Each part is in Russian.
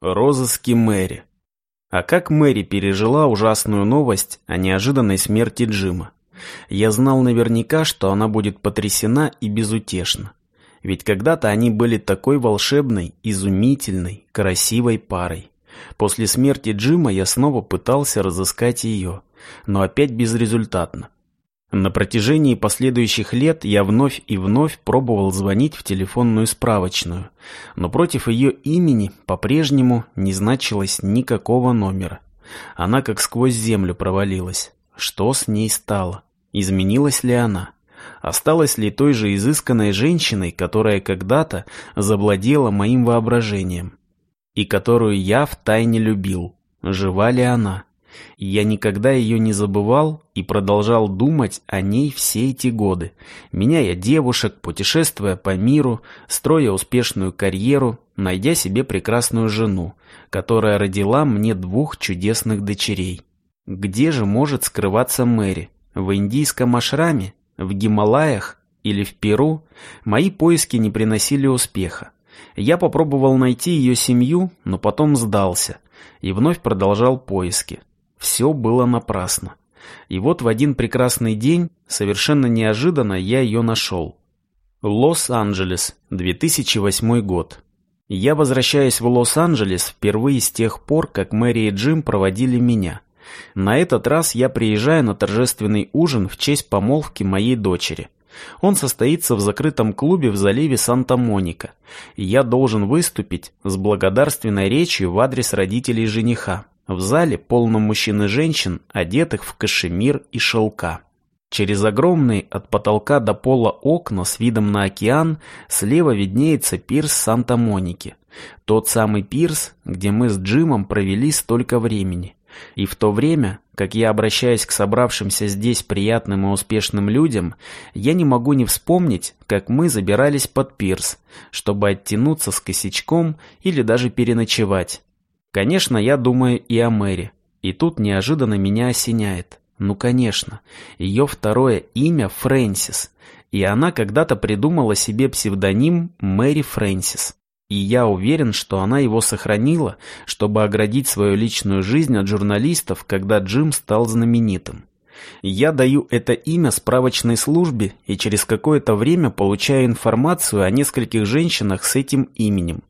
Розыски Мэри. А как Мэри пережила ужасную новость о неожиданной смерти Джима? Я знал наверняка, что она будет потрясена и безутешна. Ведь когда-то они были такой волшебной, изумительной, красивой парой. После смерти Джима я снова пытался разыскать ее, но опять безрезультатно. На протяжении последующих лет я вновь и вновь пробовал звонить в телефонную справочную, но против ее имени по-прежнему не значилось никакого номера. Она как сквозь землю провалилась. Что с ней стало? Изменилась ли она? Осталась ли той же изысканной женщиной, которая когда-то завладела моим воображением? И которую я втайне любил? Жива ли она? Я никогда ее не забывал и продолжал думать о ней все эти годы, меняя девушек, путешествуя по миру, строя успешную карьеру, найдя себе прекрасную жену, которая родила мне двух чудесных дочерей. Где же может скрываться Мэри? В индийском ашраме? В Гималаях? Или в Перу? Мои поиски не приносили успеха. Я попробовал найти ее семью, но потом сдался и вновь продолжал поиски. Все было напрасно. И вот в один прекрасный день, совершенно неожиданно, я ее нашел. Лос-Анджелес, 2008 год. Я возвращаюсь в Лос-Анджелес впервые с тех пор, как Мэри и Джим проводили меня. На этот раз я приезжаю на торжественный ужин в честь помолвки моей дочери. Он состоится в закрытом клубе в заливе Санта-Моника, я должен выступить с благодарственной речью в адрес родителей жениха. В зале полно мужчин и женщин, одетых в кашемир и шелка. Через огромные от потолка до пола окна с видом на океан слева виднеется пирс Санта-Моники. Тот самый пирс, где мы с Джимом провели столько времени. И в то время, как я обращаюсь к собравшимся здесь приятным и успешным людям, я не могу не вспомнить, как мы забирались под пирс, чтобы оттянуться с косячком или даже переночевать. Конечно, я думаю и о Мэри. И тут неожиданно меня осеняет. Ну, конечно, ее второе имя Фрэнсис, и она когда-то придумала себе псевдоним Мэри Фрэнсис. И я уверен, что она его сохранила, чтобы оградить свою личную жизнь от журналистов, когда Джим стал знаменитым. Я даю это имя справочной службе и через какое-то время получаю информацию о нескольких женщинах с этим именем.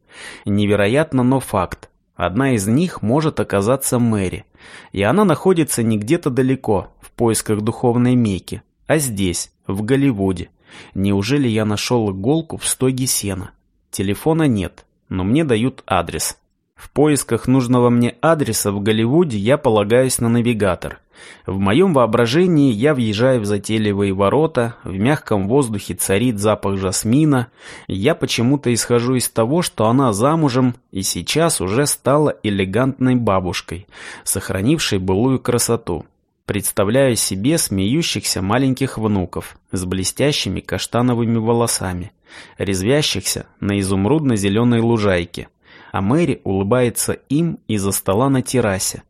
Невероятно, но факт. Одна из них может оказаться Мэри, и она находится не где-то далеко, в поисках духовной Мекки, а здесь, в Голливуде. Неужели я нашел иголку в стоге сена? Телефона нет, но мне дают адрес. В поисках нужного мне адреса в Голливуде я полагаюсь на навигатор – в моем воображении я въезжаю в затейливые ворота, в мягком воздухе царит запах жасмина. Я почему-то исхожу из того, что она замужем и сейчас уже стала элегантной бабушкой, сохранившей былую красоту. Представляю себе смеющихся маленьких внуков с блестящими каштановыми волосами, резвящихся на изумрудно-зеленой лужайке. А Мэри улыбается им из-за стола на террасе,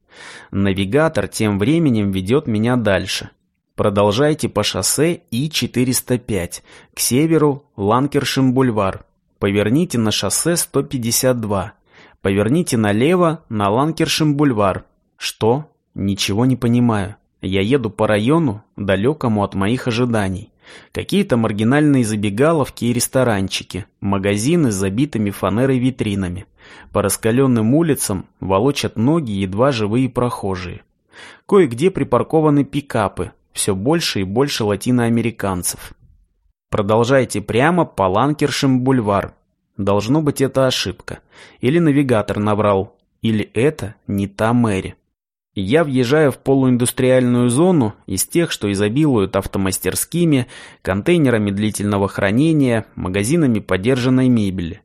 Навигатор тем временем ведет меня дальше. Продолжайте по шоссе И-405, к северу Ланкершим-бульвар. Поверните на шоссе 152. Поверните налево на Ланкершим-бульвар. Что? Ничего не понимаю. Я еду по району, далекому от моих ожиданий. Какие-то маргинальные забегаловки и ресторанчики, магазины с забитыми фанерой витринами. По раскаленным улицам волочат ноги едва живые прохожие. Кое-где припаркованы пикапы, все больше и больше латиноамериканцев. Продолжайте прямо по Ланкершем бульвар. Должно быть это ошибка. Или навигатор наврал. Или это не та Мэри. Я въезжаю в полуиндустриальную зону из тех, что изобилуют автомастерскими, контейнерами длительного хранения, магазинами подержанной мебели.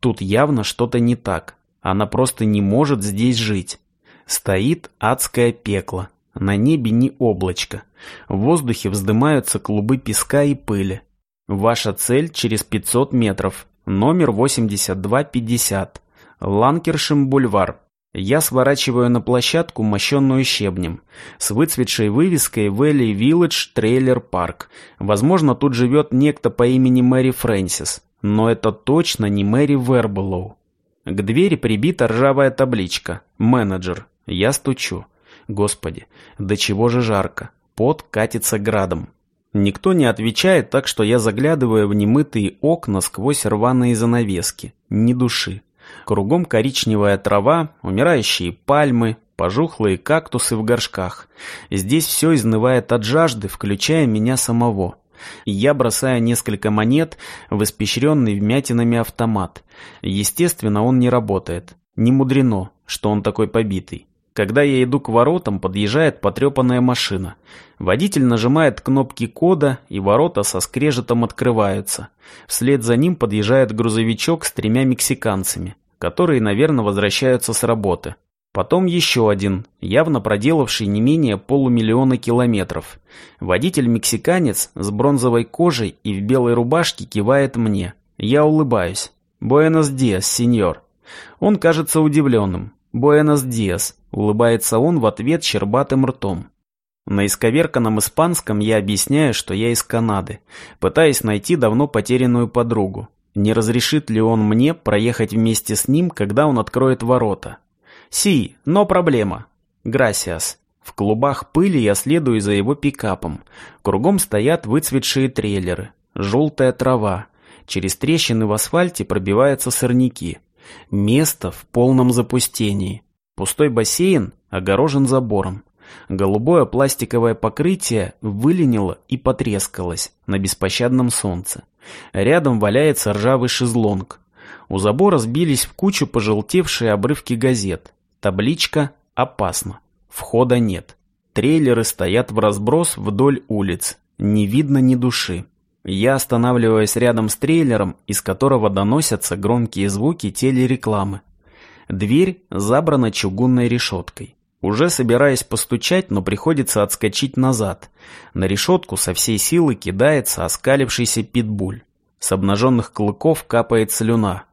Тут явно что-то не так. Она просто не может здесь жить. Стоит адское пекло. На небе ни облачко. В воздухе вздымаются клубы песка и пыли. Ваша цель через 500 метров. Номер 8250. Ланкершим бульвар. Я сворачиваю на площадку, мощенную щебнем, с выцветшей вывеской Valley Village Трейлер Парк. Возможно, тут живет некто по имени Мэри Фрэнсис, но это точно не Мэри Вербелоу. К двери прибита ржавая табличка «Менеджер». Я стучу. Господи, до чего же жарко. Пот катится градом. Никто не отвечает, так что я заглядываю в немытые окна сквозь рваные занавески. Ни души. Кругом коричневая трава, умирающие пальмы, пожухлые кактусы в горшках. Здесь все изнывает от жажды, включая меня самого. Я бросаю несколько монет в испещренный вмятинами автомат. Естественно, он не работает. Не мудрено, что он такой побитый. Когда я иду к воротам, подъезжает потрепанная машина. Водитель нажимает кнопки кода, и ворота со скрежетом открываются. Вслед за ним подъезжает грузовичок с тремя мексиканцами, которые, наверное, возвращаются с работы. Потом еще один, явно проделавший не менее полумиллиона километров. Водитель-мексиканец с бронзовой кожей и в белой рубашке кивает мне. Я улыбаюсь. «Буэнос диас, сеньор». Он кажется удивленным. «Буэнос диас», — улыбается он в ответ щербатым ртом. На исковерканном испанском я объясняю, что я из Канады, пытаясь найти давно потерянную подругу. Не разрешит ли он мне проехать вместе с ним, когда он откроет ворота? «Си, но проблема». «Грасиас». В клубах пыли я следую за его пикапом. Кругом стоят выцветшие трейлеры. Желтая трава. Через трещины в асфальте пробиваются сорняки. Место в полном запустении. Пустой бассейн огорожен забором. Голубое пластиковое покрытие выленило и потрескалось на беспощадном солнце. Рядом валяется ржавый шезлонг. У забора сбились в кучу пожелтевшие обрывки газет. Табличка «Опасно». Входа нет. Трейлеры стоят в разброс вдоль улиц. Не видно ни души. Я останавливаюсь рядом с трейлером, из которого доносятся громкие звуки телерекламы. Дверь забрана чугунной решеткой. Уже собираясь постучать, но приходится отскочить назад. На решетку со всей силы кидается оскалившийся питбуль. С обнаженных клыков капает слюна.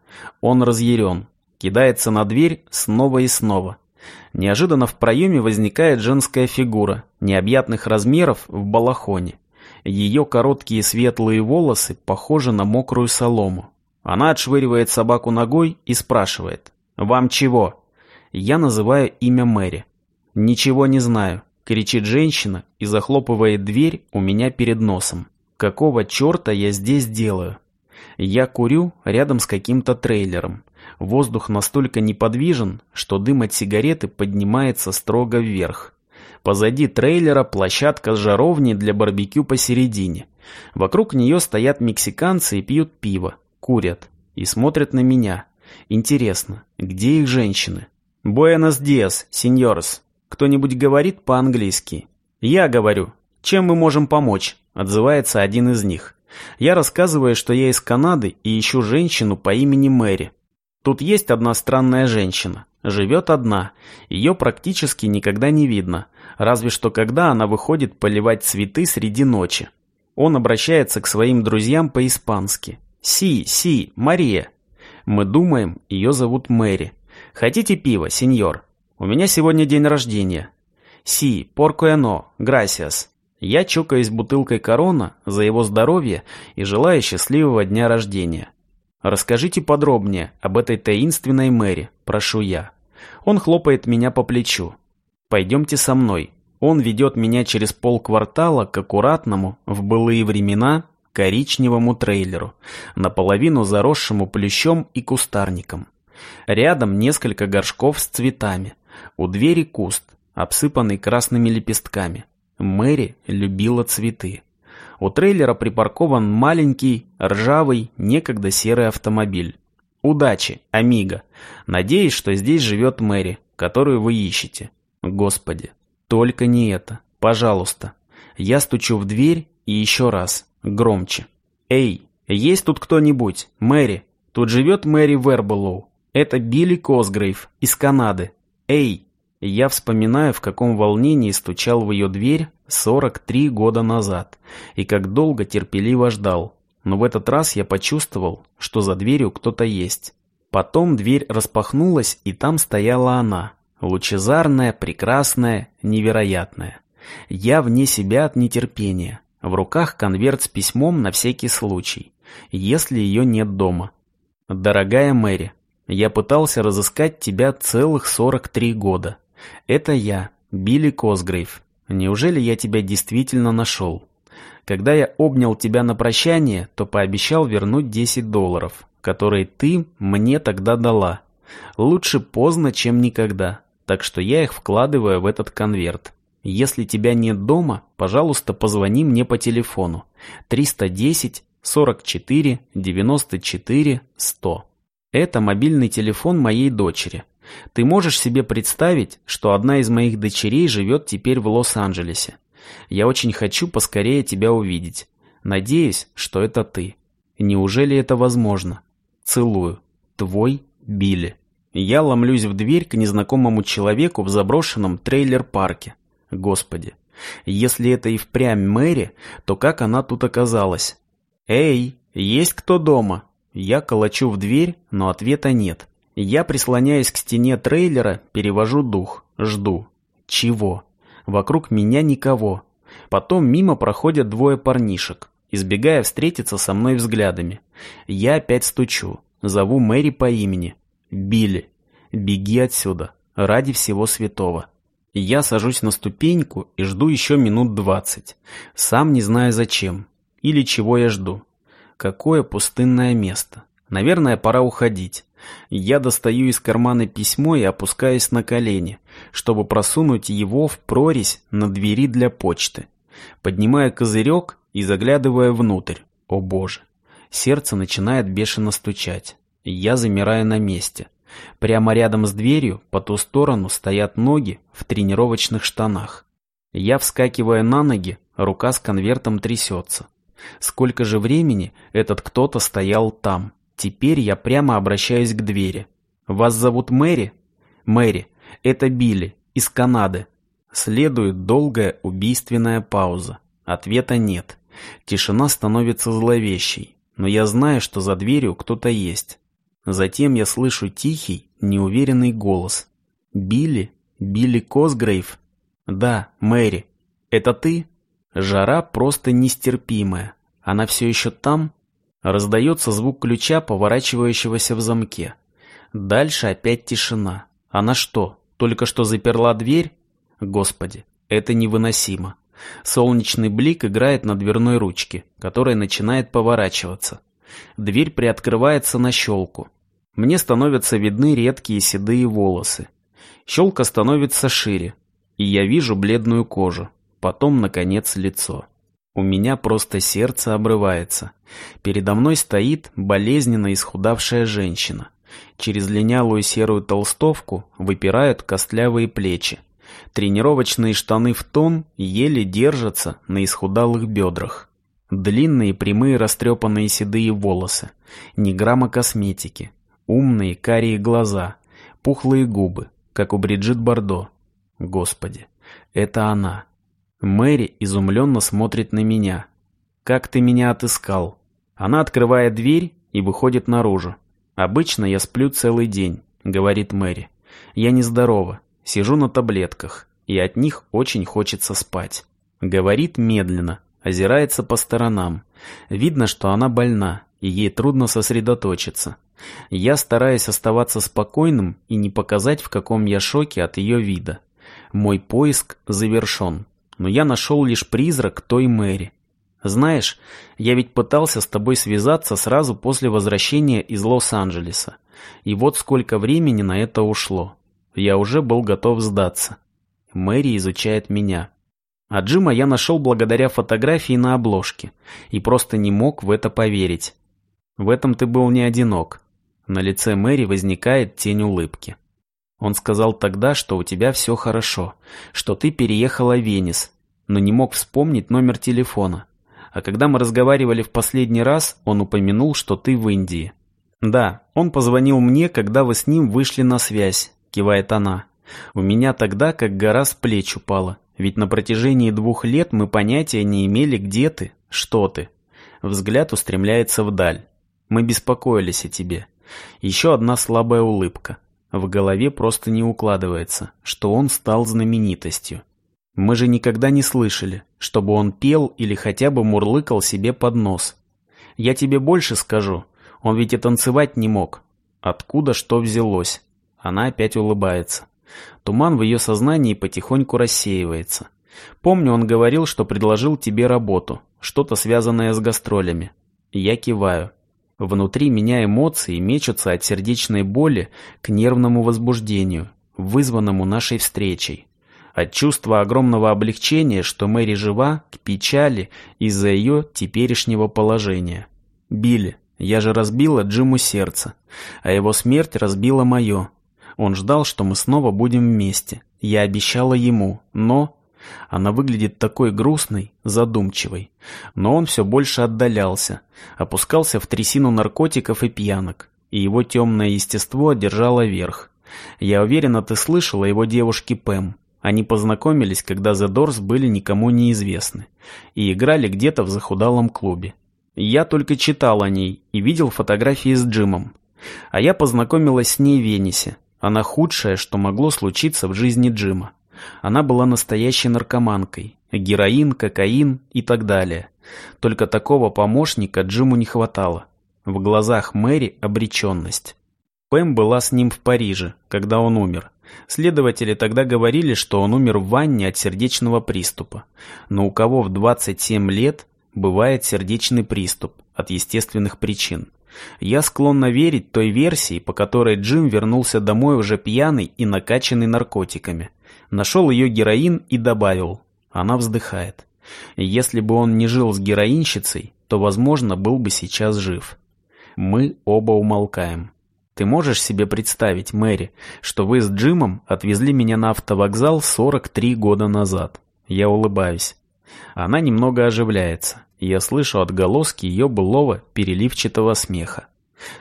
Он разъярен. Кидается на дверь снова и снова. Неожиданно в проеме возникает женская фигура, необъятных размеров в балахоне. Ее короткие светлые волосы похожи на мокрую солому. Она отшвыривает собаку ногой и спрашивает «Вам чего?» Я называю имя Мэри. «Ничего не знаю», — кричит женщина и захлопывает дверь у меня перед носом. «Какого черта я здесь делаю?» Я курю рядом с каким-то трейлером. Воздух настолько неподвижен, что дым от сигареты поднимается строго вверх. Позади трейлера площадка с жаровней для барбекю посередине. Вокруг нее стоят мексиканцы и пьют пиво, курят и смотрят на меня. Интересно, где их женщины? «Буэнос диас, сеньорс». Кто-нибудь говорит по-английски? «Я говорю. Чем мы можем помочь?» Отзывается один из них. Я рассказываю, что я из Канады и ищу женщину по имени Мэри. Тут есть одна странная женщина. Живет одна. Ее практически никогда не видно. Разве что когда она выходит поливать цветы среди ночи. Он обращается к своим друзьям по-испански. «Си, Си, Мария». Мы думаем, ее зовут Мэри. «Хотите пиво, сеньор? У меня сегодня день рождения». «Си, поркуэно, грасиас». Я чокаюсь бутылкой корона за его здоровье и желаю счастливого дня рождения. Расскажите подробнее об этой таинственной Мэри, прошу я. Он хлопает меня по плечу. Пойдемте со мной. Он ведет меня через полквартала к аккуратному, в былые времена, коричневому трейлеру, наполовину заросшему плющом и кустарником. Рядом несколько горшков с цветами. У двери куст, обсыпанный красными лепестками. Мэри любила цветы. У трейлера припаркован маленький, ржавый, некогда серый автомобиль. Удачи, Амиго. Надеюсь, что здесь живет Мэри, которую вы ищете. Господи, только не это. Пожалуйста. Я стучу в дверь и еще раз, громче. Эй, есть тут кто-нибудь? Мэри. Тут живет Мэри Вербелоу. Это Билли Косгрейв из Канады. Эй, я вспоминаю, в каком волнении стучал в ее дверь 43 года назад, и как долго терпеливо ждал. Но в этот раз я почувствовал, что за дверью кто-то есть. Потом дверь распахнулась, и там стояла она. Лучезарная, прекрасная, невероятная. Я вне себя от нетерпения. В руках конверт с письмом на всякий случай, если ее нет дома. «Дорогая Мэри, Я пытался разыскать тебя целых 43 года. Это я, Билли Косгрейв. Неужели я тебя действительно нашел? Когда я обнял тебя на прощание, то пообещал вернуть 10 долларов, которые ты мне тогда дала. Лучше поздно, чем никогда. Так что я их вкладываю в этот конверт. Если тебя нет дома, пожалуйста, позвони мне по телефону. 310 44 94 100. Это мобильный телефон моей дочери. Ты можешь себе представить, что одна из моих дочерей живет теперь в Лос-Анджелесе. Я очень хочу поскорее тебя увидеть. Надеюсь, что это ты. Неужели это возможно? Целую. Твой Билли. Я ломлюсь в дверь к незнакомому человеку в заброшенном трейлер-парке. Господи, если это и впрямь Мэри, то как она тут оказалась? «Эй, есть кто дома?» Я колочу в дверь, но ответа нет. Я прислоняюсь к стене трейлера, перевожу дух, жду. Чего? Вокруг меня никого. Потом мимо проходят двое парнишек, избегая встретиться со мной взглядами. Я опять стучу, зову Мэри по имени. Билли, беги отсюда, ради всего святого. Я сажусь на ступеньку и жду еще минут двадцать, сам не знаю зачем или чего я жду. Какое пустынное место. Наверное, пора уходить. Я достаю из кармана письмо и опускаюсь на колени, чтобы просунуть его в прорезь на двери для почты. Поднимая козырек и заглядывая внутрь. О боже. Сердце начинает бешено стучать. Я замираю на месте. Прямо рядом с дверью, по ту сторону, стоят ноги в тренировочных штанах. Я вскакиваю на ноги, рука с конвертом трясется. Сколько же времени этот кто-то стоял там? Теперь я прямо обращаюсь к двери. «Вас зовут Мэри?» «Мэри, это Билли, из Канады». Следует долгая убийственная пауза. Ответа нет. Тишина становится зловещей, но я знаю, что за дверью кто-то есть. Затем я слышу тихий, неуверенный голос. «Билли? Билли Косгрейв?» «Да, Мэри. Это ты?» Жара просто нестерпимая. Она все еще там? Раздается звук ключа, поворачивающегося в замке. Дальше опять тишина. Она что, только что заперла дверь? Господи, это невыносимо. Солнечный блик играет на дверной ручке, которая начинает поворачиваться. Дверь приоткрывается на щелку. Мне становятся видны редкие седые волосы. Щелка становится шире, и я вижу бледную кожу потом, наконец, лицо. У меня просто сердце обрывается. Передо мной стоит болезненно исхудавшая женщина. Через линялую серую толстовку выпирают костлявые плечи. Тренировочные штаны в тон еле держатся на исхудалых бедрах. Длинные прямые растрепанные седые волосы. Ни грамма косметики. Умные карие глаза. Пухлые губы, как у Бриджит Бардо. Господи, это она. Мэри изумленно смотрит на меня. «Как ты меня отыскал?» Она открывает дверь и выходит наружу. «Обычно я сплю целый день», — говорит Мэри. «Я нездорова, сижу на таблетках, и от них очень хочется спать». Говорит медленно, озирается по сторонам. Видно, что она больна, и ей трудно сосредоточиться. Я стараюсь оставаться спокойным и не показать, в каком я шоке от ее вида. Мой поиск завершен но я нашел лишь призрак той Мэри. Знаешь, я ведь пытался с тобой связаться сразу после возвращения из Лос-Анджелеса. И вот сколько времени на это ушло. Я уже был готов сдаться. Мэри изучает меня. А Джима я нашел благодаря фотографии на обложке. И просто не мог в это поверить. В этом ты был не одинок. На лице Мэри возникает тень улыбки. Он сказал тогда, что у тебя все хорошо, что ты переехала в Венес, но не мог вспомнить номер телефона. А когда мы разговаривали в последний раз, он упомянул, что ты в Индии. Да, он позвонил мне, когда вы с ним вышли на связь, кивает она. У меня тогда как гора с плеч упала, ведь на протяжении двух лет мы понятия не имели, где ты, что ты. Взгляд устремляется вдаль. Мы беспокоились о тебе. Еще одна слабая улыбка. В голове просто не укладывается, что он стал знаменитостью. Мы же никогда не слышали, чтобы он пел или хотя бы мурлыкал себе под нос. Я тебе больше скажу, он ведь и танцевать не мог. Откуда что взялось? Она опять улыбается. Туман в ее сознании потихоньку рассеивается. Помню, он говорил, что предложил тебе работу, что-то связанное с гастролями. Я киваю. Внутри меня эмоции мечутся от сердечной боли к нервному возбуждению, вызванному нашей встречей. От чувства огромного облегчения, что Мэри жива, к печали из-за ее теперешнего положения. Билли, я же разбила Джиму сердце, а его смерть разбила мое. Он ждал, что мы снова будем вместе. Я обещала ему, но... Она выглядит такой грустной, задумчивой. Но он все больше отдалялся, опускался в трясину наркотиков и пьянок, и его темное естество одержало верх. Я уверена, ты слышала его девушки Пэм. Они познакомились, когда The Doors были никому неизвестны, и играли где-то в захудалом клубе. Я только читал о ней и видел фотографии с Джимом. А я познакомилась с ней в Венесе. Она худшее, что могло случиться в жизни Джима. Она была настоящей наркоманкой. Героин, кокаин и так далее. Только такого помощника Джиму не хватало. В глазах Мэри обреченность. Пэм была с ним в Париже, когда он умер. Следователи тогда говорили, что он умер в ванне от сердечного приступа. Но у кого в 27 лет бывает сердечный приступ от естественных причин. Я склонна верить той версии, по которой Джим вернулся домой уже пьяный и накачанный наркотиками. Нашел ее героин и добавил. Она вздыхает. Если бы он не жил с героинщицей, то, возможно, был бы сейчас жив. Мы оба умолкаем. Ты можешь себе представить, Мэри, что вы с Джимом отвезли меня на автовокзал 43 года назад? Я улыбаюсь. Она немного оживляется. Я слышу отголоски ее былого переливчатого смеха.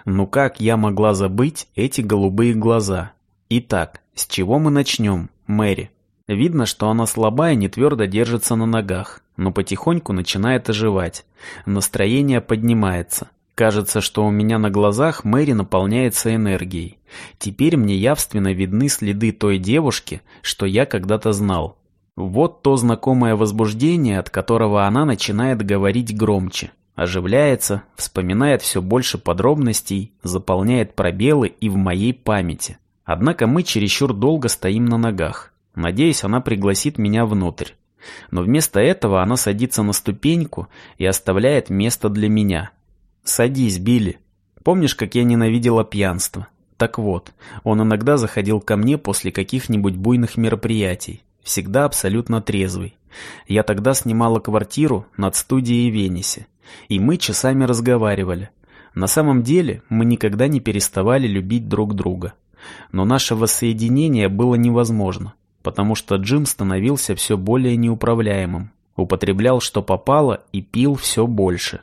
Ну как я могла забыть эти голубые глаза? Итак, с чего мы начнем, Мэри? Видно, что она слабая не твердо держится на ногах, но потихоньку начинает оживать. Настроение поднимается. Кажется, что у меня на глазах Мэри наполняется энергией. Теперь мне явственно видны следы той девушки, что я когда-то знал. Вот то знакомое возбуждение, от которого она начинает говорить громче. Оживляется, вспоминает все больше подробностей, заполняет пробелы и в моей памяти. Однако мы чересчур долго стоим на ногах. Надеюсь, она пригласит меня внутрь. Но вместо этого она садится на ступеньку и оставляет место для меня. «Садись, Билли. Помнишь, как я ненавидела пьянство? Так вот, он иногда заходил ко мне после каких-нибудь буйных мероприятий всегда абсолютно трезвый. Я тогда снимала квартиру над студией Венесе, и мы часами разговаривали. На самом деле мы никогда не переставали любить друг друга. Но наше воссоединение было невозможно, потому что Джим становился все более неуправляемым, употреблял что попало и пил все больше.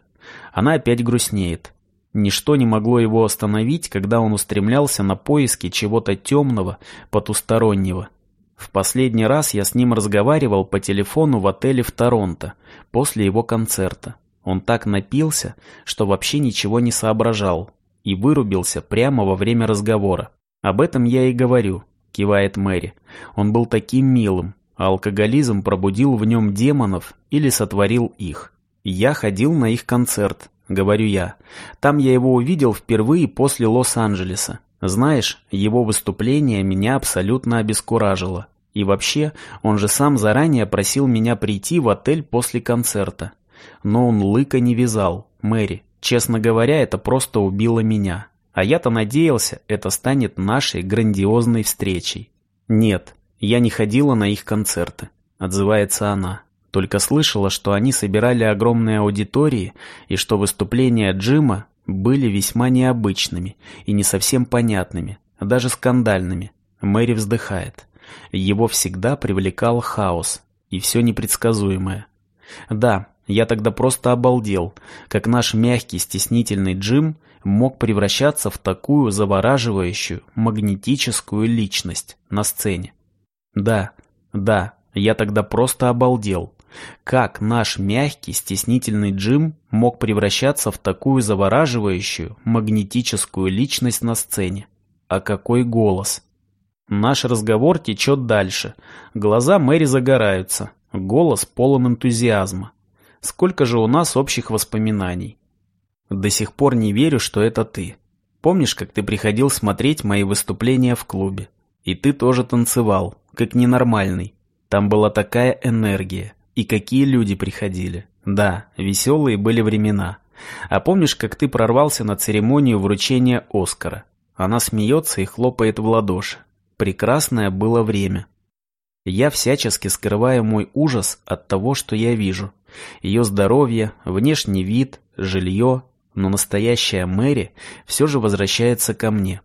Она опять грустнеет. Ничто не могло его остановить, когда он устремлялся на поиски чего-то темного, потустороннего – в последний раз я с ним разговаривал по телефону в отеле в Торонто, после его концерта. Он так напился, что вообще ничего не соображал, и вырубился прямо во время разговора. «Об этом я и говорю», — кивает Мэри. «Он был таким милым, а алкоголизм пробудил в нем демонов или сотворил их. Я ходил на их концерт, говорю я. Там я его увидел впервые после Лос-Анджелеса. Знаешь, его выступление меня абсолютно обескуражило. И вообще, он же сам заранее просил меня прийти в отель после концерта. Но он лыка не вязал, Мэри. Честно говоря, это просто убило меня. А я-то надеялся, это станет нашей грандиозной встречей. Нет, я не ходила на их концерты, отзывается она. Только слышала, что они собирали огромные аудитории и что выступления Джима были весьма необычными и не совсем понятными, даже скандальными. Мэри вздыхает. Его всегда привлекал хаос и все непредсказуемое. Да, я тогда просто обалдел, как наш мягкий стеснительный Джим мог превращаться в такую завораживающую магнетическую личность на сцене. Да, да, я тогда просто обалдел. Как наш мягкий, стеснительный Джим мог превращаться в такую завораживающую, магнетическую личность на сцене? А какой голос! Наш разговор течет дальше. Глаза Мэри загораются. Голос полон энтузиазма. Сколько же у нас общих воспоминаний. До сих пор не верю, что это ты. Помнишь, как ты приходил смотреть мои выступления в клубе? И ты тоже танцевал, как ненормальный. Там была такая энергия. И какие люди приходили. Да, веселые были времена. А помнишь, как ты прорвался на церемонию вручения Оскара? Она смеется и хлопает в ладоши. Прекрасное было время. Я всячески скрываю мой ужас от того, что я вижу. Ее здоровье, внешний вид, жилье, но настоящая Мэри все же возвращается ко мне.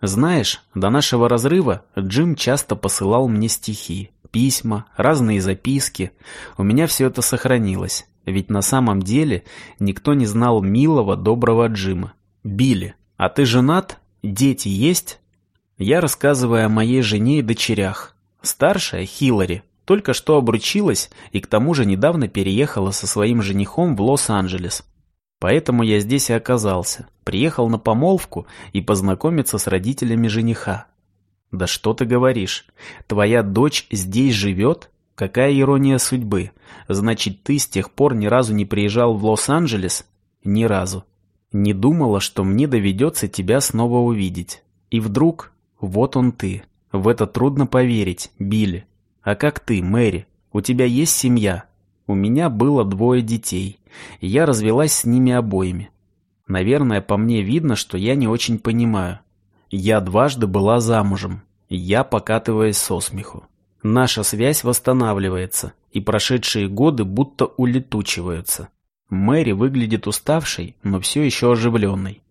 Знаешь, до нашего разрыва Джим часто посылал мне стихи, письма, разные записки. У меня все это сохранилось, ведь на самом деле никто не знал милого, доброго Джима. Билли, а ты женат? Дети есть? Я рассказываю о моей жене и дочерях. Старшая, Хиллари, только что обручилась и к тому же недавно переехала со своим женихом в Лос-Анджелес. Поэтому я здесь и оказался. Приехал на помолвку и познакомиться с родителями жениха. Да что ты говоришь? Твоя дочь здесь живет? Какая ирония судьбы. Значит, ты с тех пор ни разу не приезжал в Лос-Анджелес? Ни разу. Не думала, что мне доведется тебя снова увидеть. И вдруг, вот он ты. В это трудно поверить, Билли. А как ты, Мэри? У тебя есть семья? У меня было двое детей. И я развелась с ними обоими. Наверное, по мне видно, что я не очень понимаю. Я дважды была замужем. Я покатываюсь со смеху. Наша связь восстанавливается, и прошедшие годы будто улетучиваются. Мэри выглядит уставшей, но все еще оживленной.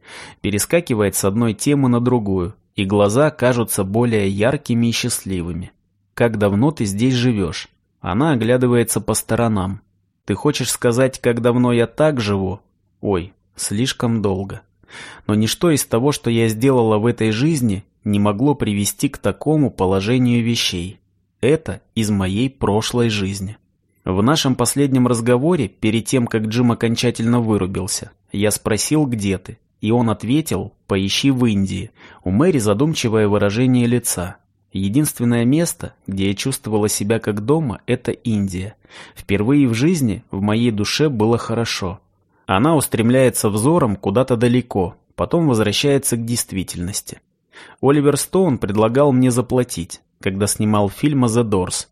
Перескакивает с одной темы на другую, и глаза кажутся более яркими и счастливыми. «Как давно ты здесь живешь?» Она оглядывается по сторонам. «Ты хочешь сказать, как давно я так живу?» «Ой, слишком долго». Но ничто из того, что я сделала в этой жизни, не могло привести к такому положению вещей. Это из моей прошлой жизни. В нашем последнем разговоре, перед тем, как Джим окончательно вырубился, я спросил, где ты, и он ответил, поищи в Индии. У Мэри задумчивое выражение лица. Единственное место, где я чувствовала себя как дома, это Индия. Впервые в жизни в моей душе было хорошо. Она устремляется взором куда-то далеко, потом возвращается к действительности. Оливер Стоун предлагал мне заплатить, когда снимал фильм «The Doors».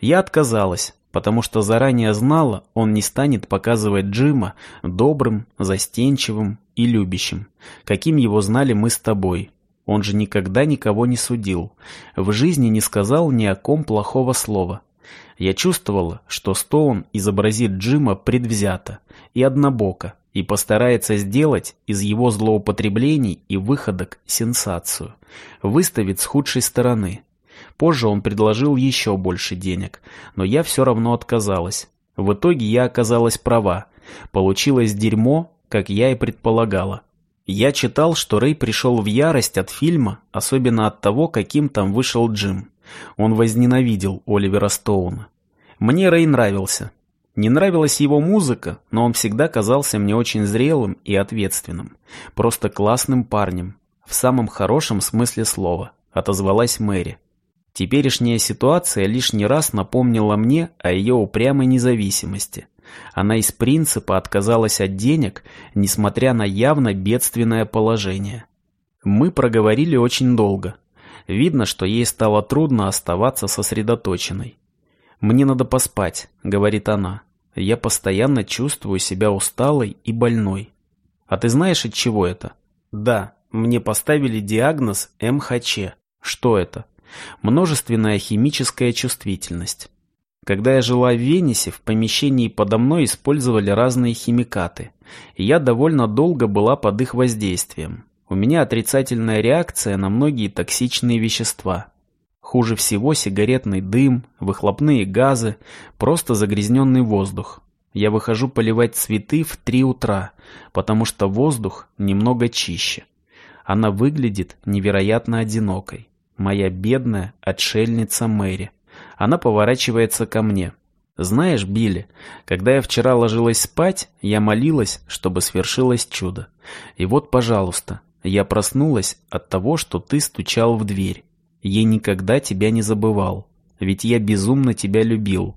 Я отказалась, потому что заранее знала, он не станет показывать Джима добрым, застенчивым и любящим, каким его знали мы с тобой. Он же никогда никого не судил, в жизни не сказал ни о ком плохого слова. Я чувствовала, что Стоун изобразит Джима предвзято и однобоко и постарается сделать из его злоупотреблений и выходок сенсацию, выставит с худшей стороны, Позже он предложил еще больше денег, но я все равно отказалась. В итоге я оказалась права. Получилось дерьмо, как я и предполагала. Я читал, что Рэй пришел в ярость от фильма, особенно от того, каким там вышел Джим. Он возненавидел Оливера Стоуна. Мне Рэй нравился. Не нравилась его музыка, но он всегда казался мне очень зрелым и ответственным. Просто классным парнем. В самом хорошем смысле слова, отозвалась Мэри. Теперешняя ситуация лишний раз напомнила мне о ее упрямой независимости. Она из принципа отказалась от денег, несмотря на явно бедственное положение. Мы проговорили очень долго. Видно, что ей стало трудно оставаться сосредоточенной. «Мне надо поспать», — говорит она. «Я постоянно чувствую себя усталой и больной». «А ты знаешь, от чего это?» «Да, мне поставили диагноз МХЧ. Что это?» множественная химическая чувствительность. Когда я жила в Венесе, в помещении подо мной использовали разные химикаты, и я довольно долго была под их воздействием. У меня отрицательная реакция на многие токсичные вещества. Хуже всего сигаретный дым, выхлопные газы, просто загрязненный воздух. Я выхожу поливать цветы в три утра, потому что воздух немного чище. Она выглядит невероятно одинокой. Моя бедная отшельница Мэри. Она поворачивается ко мне. Знаешь, Билли, когда я вчера ложилась спать, я молилась, чтобы свершилось чудо. И вот, пожалуйста, я проснулась от того, что ты стучал в дверь. Я никогда тебя не забывал, ведь я безумно тебя любил.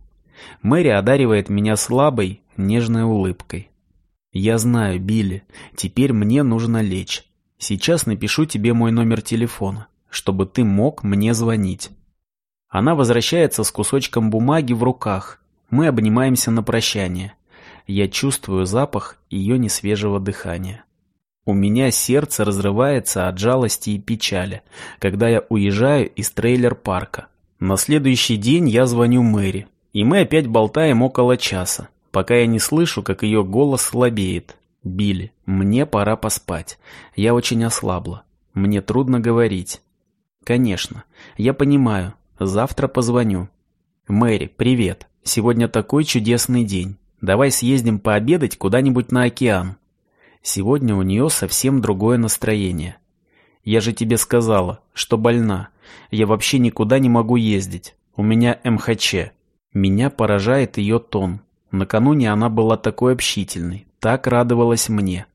Мэри одаривает меня слабой, нежной улыбкой. Я знаю, Билли, теперь мне нужно лечь. Сейчас напишу тебе мой номер телефона, чтобы ты мог мне звонить. Она возвращается с кусочком бумаги в руках. Мы обнимаемся на прощание. Я чувствую запах ее несвежего дыхания. У меня сердце разрывается от жалости и печали, когда я уезжаю из трейлер-парка. На следующий день я звоню Мэри, и мы опять болтаем около часа, пока я не слышу, как ее голос слабеет. «Билли, мне пора поспать. Я очень ослабла. Мне трудно говорить». «Конечно. Я понимаю. Завтра позвоню». «Мэри, привет. Сегодня такой чудесный день. Давай съездим пообедать куда-нибудь на океан». Сегодня у нее совсем другое настроение. «Я же тебе сказала, что больна. Я вообще никуда не могу ездить. У меня МХЧ». Меня поражает ее тон. Накануне она была такой общительной, так радовалась мне.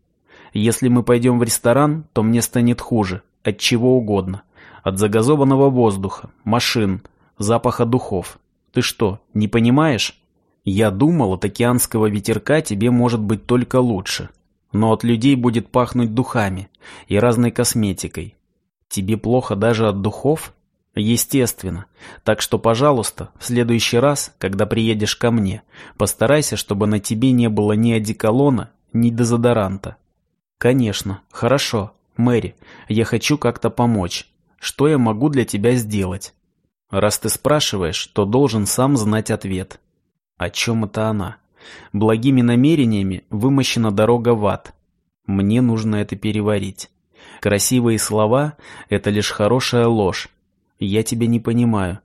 Если мы пойдем в ресторан, то мне станет хуже, от чего угодно. От загазованного воздуха, машин, запаха духов. Ты что, не понимаешь? Я думал, от океанского ветерка тебе может быть только лучше. Но от людей будет пахнуть духами и разной косметикой. Тебе плохо даже от духов? Естественно. Так что, пожалуйста, в следующий раз, когда приедешь ко мне, постарайся, чтобы на тебе не было ни одеколона, ни дезодоранта. Конечно, хорошо. Мэри, я хочу как-то помочь. Что я могу для тебя сделать? Раз ты спрашиваешь, то должен сам знать ответ. О чем это она? Благими намерениями вымощена дорога в ад. Мне нужно это переварить. Красивые слова — это лишь хорошая ложь, я тебя не понимаю.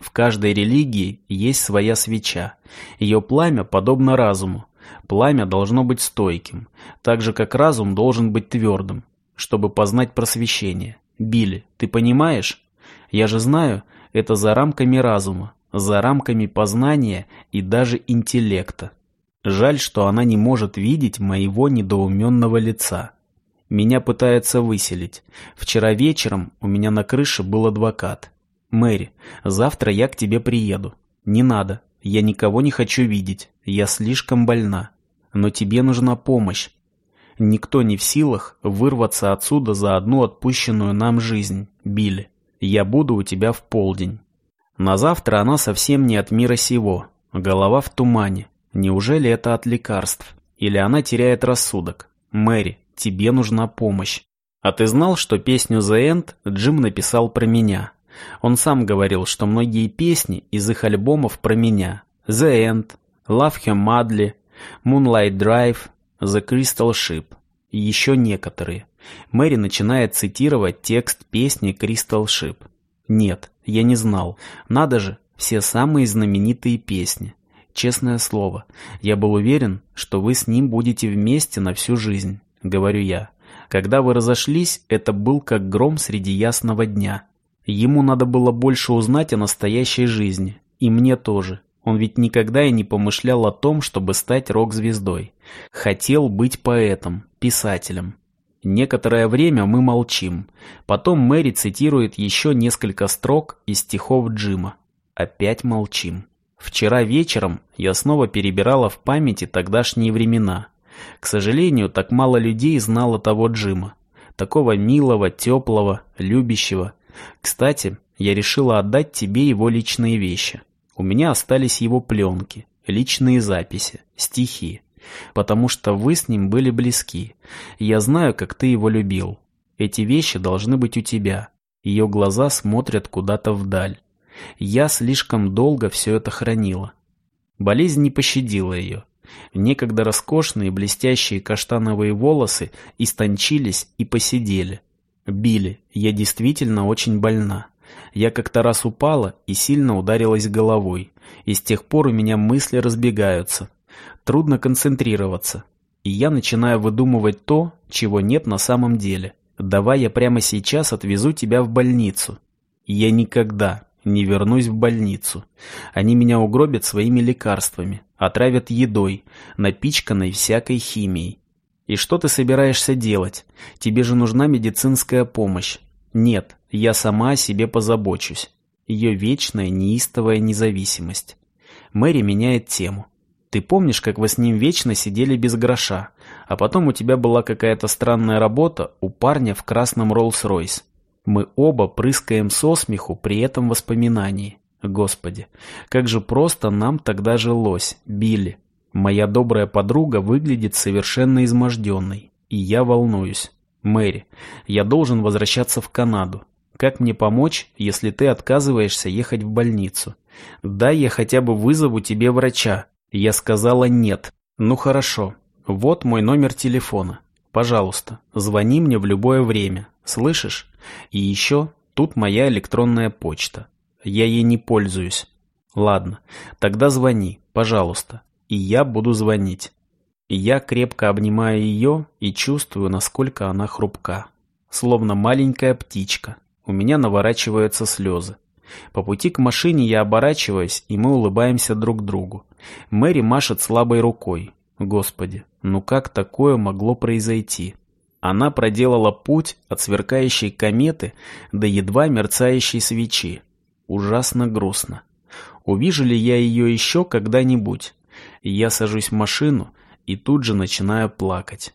В каждой религии есть своя свеча. Ее пламя подобно разуму. Пламя должно быть стойким, так же как разум должен быть твердым, чтобы познать просвещение. Билли, ты понимаешь? Я же знаю, это за рамками разума, за рамками познания и даже интеллекта. Жаль, что она не может видеть моего недоуменного лица. Меня пытаются выселить. Вчера вечером у меня на крыше был адвокат. Мэри, завтра я к тебе приеду. Не надо. Я никого не хочу видеть. Я слишком больна. Но тебе нужна помощь. Никто не в силах вырваться отсюда за одну отпущенную нам жизнь, Билли. Я буду у тебя в полдень. На завтра она совсем не от мира сего. Голова в тумане. Неужели это от лекарств? Или она теряет рассудок? Мэри, тебе нужна помощь. А ты знал, что песню The End Джим написал про меня? Он сам говорил, что многие песни из их альбомов про меня. The End, Love Him Madly, Moonlight Drive, The Crystal Ship и еще некоторые. Мэри начинает цитировать текст песни Crystal Ship. Нет, я не знал. Надо же, все самые знаменитые песни. Честное слово, я был уверен, что вы с ним будете вместе на всю жизнь. — говорю я. Когда вы разошлись, это был как гром среди ясного дня. Ему надо было больше узнать о настоящей жизни. И мне тоже. Он ведь никогда и не помышлял о том, чтобы стать рок-звездой. Хотел быть поэтом, писателем. Некоторое время мы молчим. Потом Мэри цитирует еще несколько строк из стихов Джима. Опять молчим. Вчера вечером я снова перебирала в памяти тогдашние времена. К сожалению, так мало людей знало того Джима. Такого милого, теплого, любящего. Кстати, я решила отдать тебе его личные вещи. У меня остались его пленки, личные записи, стихи. Потому что вы с ним были близки. Я знаю, как ты его любил. Эти вещи должны быть у тебя. Ее глаза смотрят куда-то вдаль. Я слишком долго все это хранила. Болезнь не пощадила ее. Некогда роскошные блестящие каштановые волосы истончились и посидели. Били, я действительно очень больна. Я как-то раз упала и сильно ударилась головой, и с тех пор у меня мысли разбегаются. Трудно концентрироваться, и я начинаю выдумывать то, чего нет на самом деле. Давай я прямо сейчас отвезу тебя в больницу. Я никогда, не вернусь в больницу. Они меня угробят своими лекарствами, отравят едой, напичканной всякой химией. И что ты собираешься делать? Тебе же нужна медицинская помощь. Нет, я сама о себе позабочусь. Ее вечная неистовая независимость. Мэри меняет тему. Ты помнишь, как вы с ним вечно сидели без гроша, а потом у тебя была какая-то странная работа у парня в красном Роллс-Ройс. Мы оба прыскаем со смеху при этом воспоминании. Господи, как же просто нам тогда жилось, Билли. Моя добрая подруга выглядит совершенно изможденной, и я волнуюсь. Мэри, я должен возвращаться в Канаду. Как мне помочь, если ты отказываешься ехать в больницу? Дай я хотя бы вызову тебе врача. Я сказала нет. Ну хорошо. Вот мой номер телефона. Пожалуйста, звони мне в любое время. Слышишь? И еще тут моя электронная почта. Я ей не пользуюсь. Ладно, тогда звони, пожалуйста. И я буду звонить. Я крепко обнимаю ее и чувствую, насколько она хрупка. Словно маленькая птичка. У меня наворачиваются слезы. По пути к машине я оборачиваюсь, и мы улыбаемся друг другу. Мэри машет слабой рукой. Господи, ну как такое могло произойти? Она проделала путь от сверкающей кометы до едва мерцающей свечи. Ужасно грустно. Увижу ли я ее еще когда-нибудь? Я сажусь в машину и тут же начинаю плакать.